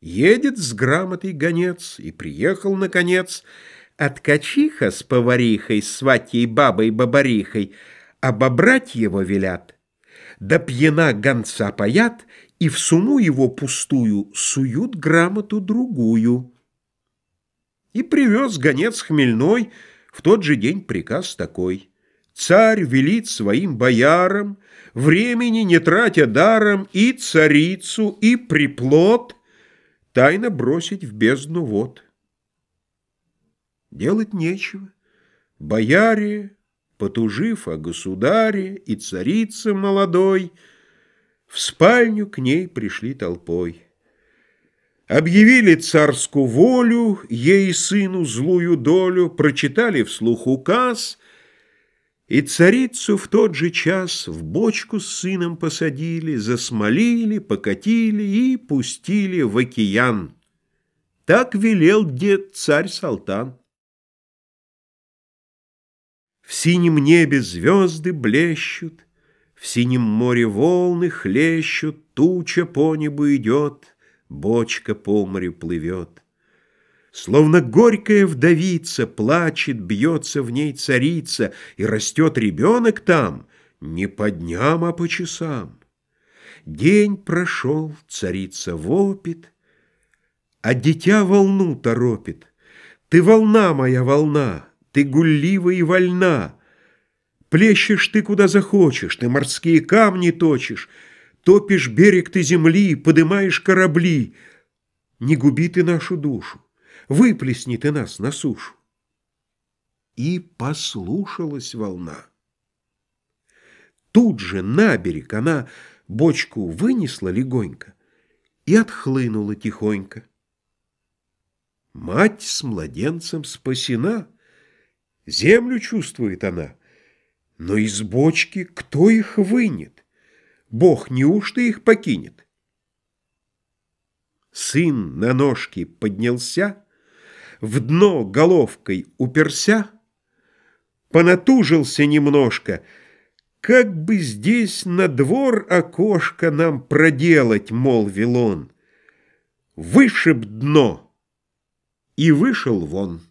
Едет с грамотой гонец, и приехал, наконец, от качиха с поварихой, сватьей бабой бабарихой, обобрать его велят. Да пьяна гонца паят, и в суму его пустую суют грамоту другую. И привез гонец хмельной в тот же день приказ такой. Царь велит своим боярам, времени не тратя даром, и царицу, и приплод — тайно бросить в бездну вод. Делать нечего. Бояре, потужив о государе и царице молодой, в спальню к ней пришли толпой. Объявили царскую волю, ей сыну злую долю, прочитали вслух указ — и царицу в тот же час в бочку с сыном посадили, засмолили, покатили и пустили в океан. Так велел дед царь-салтан. В синем небе звезды блещут, В синем море волны хлещут, Туча по небу идет, Бочка по морю плывет. Словно горькая вдовица плачет, бьется в ней царица, И растет ребенок там не по дням, а по часам. День прошел, царица вопит, А дитя волну торопит. Ты волна моя волна, ты гуллива и вольна. Плещешь ты куда захочешь, ты морские камни точишь, Топишь берег ты земли, подымаешь корабли. Не губи ты нашу душу выплесни ты нас на сушу. И послушалась волна. Тут же на берег она бочку вынесла легонько и отхлынула тихонько. Мать с младенцем спасена, землю чувствует она, но из бочки кто их вынет? Бог неужто их покинет? Сын на ножки поднялся, в дно головкой уперся, понатужился немножко, как бы здесь на двор окошко нам проделать, молвил он. Вышиб дно и вышел вон.